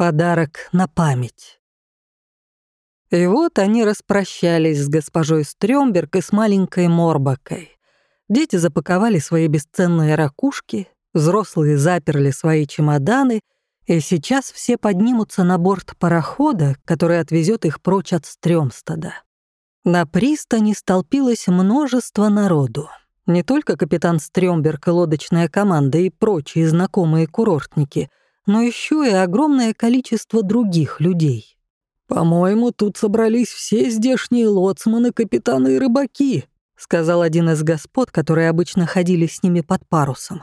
Подарок на память. И вот они распрощались с госпожой Стрёмберг и с маленькой Морбакой. Дети запаковали свои бесценные ракушки, взрослые заперли свои чемоданы, и сейчас все поднимутся на борт парохода, который отвезет их прочь от Стрёмстада. На пристани столпилось множество народу. Не только капитан Стрёмберг и лодочная команда и прочие знакомые курортники, но еще и огромное количество других людей. «По-моему, тут собрались все здешние лоцманы, капитаны и рыбаки», сказал один из господ, которые обычно ходили с ними под парусом.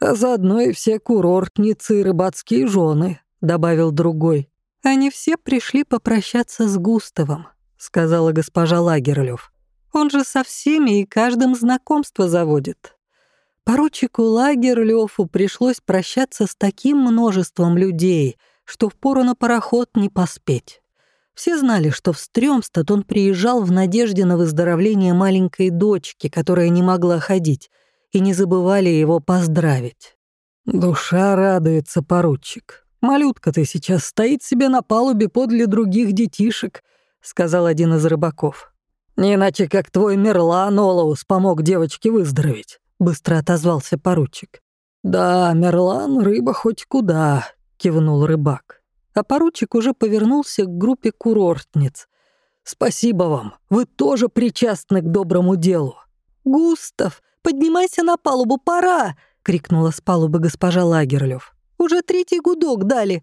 «А заодно и все курортницы и рыбацкие жены», добавил другой. «Они все пришли попрощаться с Густавом», сказала госпожа Лагерлёв. «Он же со всеми и каждым знакомство заводит». Поручику Лагерлёфу пришлось прощаться с таким множеством людей, что впору на пароход не поспеть. Все знали, что в Стрёмстад он приезжал в надежде на выздоровление маленькой дочки, которая не могла ходить, и не забывали его поздравить. «Душа радуется, поручик. Малютка ты сейчас стоит себе на палубе подле других детишек», — сказал один из рыбаков. «Не иначе, как твой Мерлан Олаус помог девочке выздороветь», — быстро отозвался поручик. «Да, Мерлан, рыба хоть куда», — кивнул рыбак а поручик уже повернулся к группе курортниц. «Спасибо вам, вы тоже причастны к доброму делу». «Густав, поднимайся на палубу, пора!» — крикнула с палубы госпожа Лагерлёв. «Уже третий гудок дали».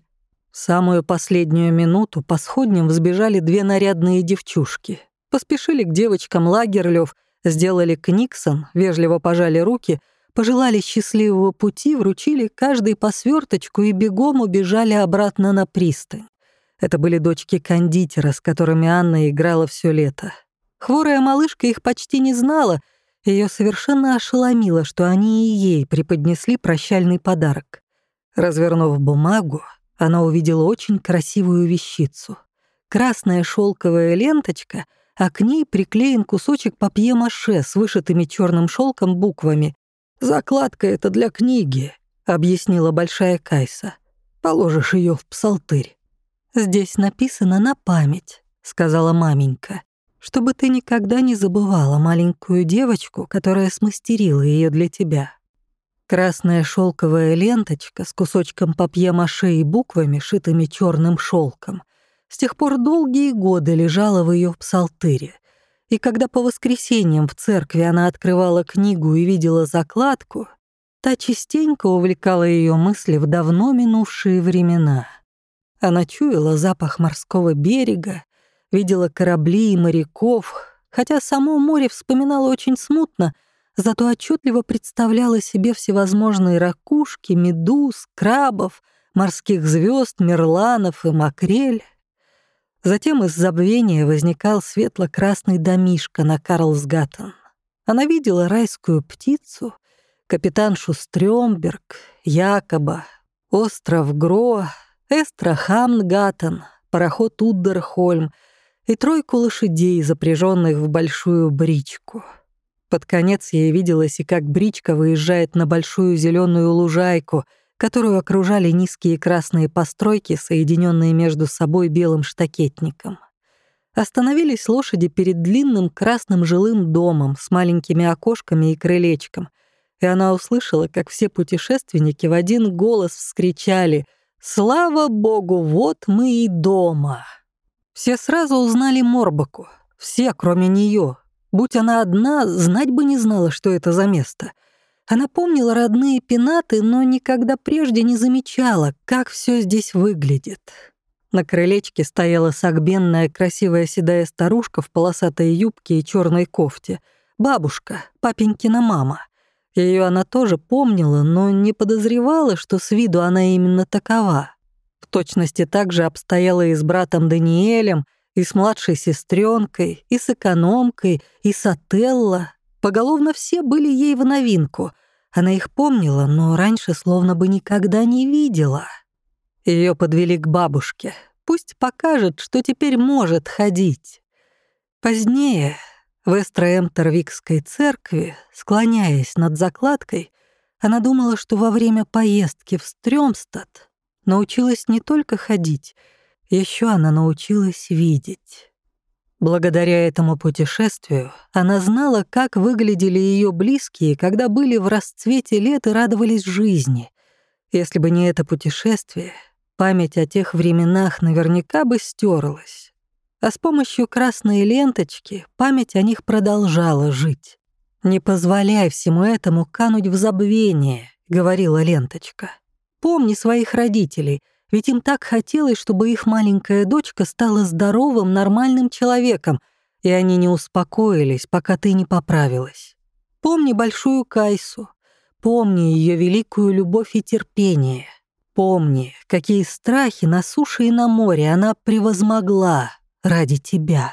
В самую последнюю минуту по сходням взбежали две нарядные девчушки. Поспешили к девочкам Лагерлёв, сделали книксон, вежливо пожали руки — пожелали счастливого пути, вручили каждый по сверточку и бегом убежали обратно на пристань. Это были дочки кондитера, с которыми Анна играла все лето. Хворая малышка их почти не знала, ее совершенно ошеломило, что они и ей преподнесли прощальный подарок. Развернув бумагу, она увидела очень красивую вещицу. Красная шелковая ленточка, а к ней приклеен кусочек папье-маше с вышитыми черным шелком буквами «Закладка это для книги», — объяснила Большая Кайса. «Положишь ее в псалтырь». «Здесь написано на память», — сказала маменька, «чтобы ты никогда не забывала маленькую девочку, которая смастерила ее для тебя». Красная шелковая ленточка с кусочком папье-маше и буквами, шитыми черным шелком, с тех пор долгие годы лежала в ее псалтыре и когда по воскресеньям в церкви она открывала книгу и видела закладку, та частенько увлекала ее мысли в давно минувшие времена. Она чуяла запах морского берега, видела корабли и моряков, хотя само море вспоминала очень смутно, зато отчетливо представляла себе всевозможные ракушки, медуз, крабов, морских звезд, мерланов и макрель. Затем из забвения возникал светло-красный домишко на Карлсгаттен. Она видела райскую птицу, капитаншу Стрёмберг, Якоба, остров Гро, Эстрахамнгаттен, пароход Уддерхольм и тройку лошадей, запряженных в большую бричку. Под конец ей виделось и как бричка выезжает на большую зеленую лужайку — которую окружали низкие красные постройки, соединенные между собой белым штакетником. Остановились лошади перед длинным красным жилым домом с маленькими окошками и крылечком, и она услышала, как все путешественники в один голос вскричали «Слава Богу, вот мы и дома!». Все сразу узнали Морбаку, все, кроме нее. Будь она одна, знать бы не знала, что это за место — она помнила родные пенаты, но никогда прежде не замечала, как все здесь выглядит. На крылечке стояла сагбенная красивая седая старушка в полосатой юбке и черной кофте. Бабушка, папенькина мама. Ее она тоже помнила, но не подозревала, что с виду она именно такова. В точности так же обстояла и с братом Даниэлем, и с младшей сестренкой, и с экономкой, и с Отелло. Поголовно все были ей в новинку, она их помнила, но раньше словно бы никогда не видела. Ее подвели к бабушке. Пусть покажет, что теперь может ходить. Позднее в Эстроэмтервикской церкви, склоняясь над закладкой, она думала, что во время поездки в Стрёмстад научилась не только ходить, еще она научилась видеть. Благодаря этому путешествию она знала, как выглядели ее близкие, когда были в расцвете лет и радовались жизни. Если бы не это путешествие, память о тех временах наверняка бы стерлась. А с помощью красной ленточки память о них продолжала жить. «Не позволяй всему этому кануть в забвение», — говорила ленточка. «Помни своих родителей, ведь им так хотелось, чтобы их маленькая дочка стала здоровым, нормальным человеком, и они не успокоились, пока ты не поправилась. Помни большую Кайсу, помни ее великую любовь и терпение. Помни, какие страхи на суше и на море она превозмогла ради тебя».